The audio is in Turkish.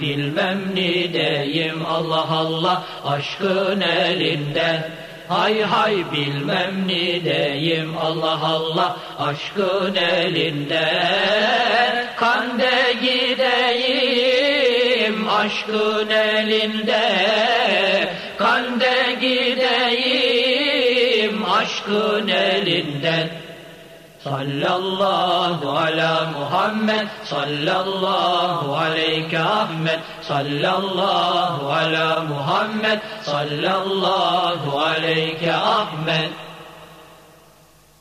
Bilmem ne deyim Allah Allah aşkın elinden. Hay hay bilmem ne deyim Allah Allah aşkın elinden. Kande gideyim aşkın elinde. Kande gideyim aşkın elinden. Sallallahu ala Muhammed Sallallahu aleyke Ahmet Sallallahu ala Muhammed Sallallahu aleyke Ahmet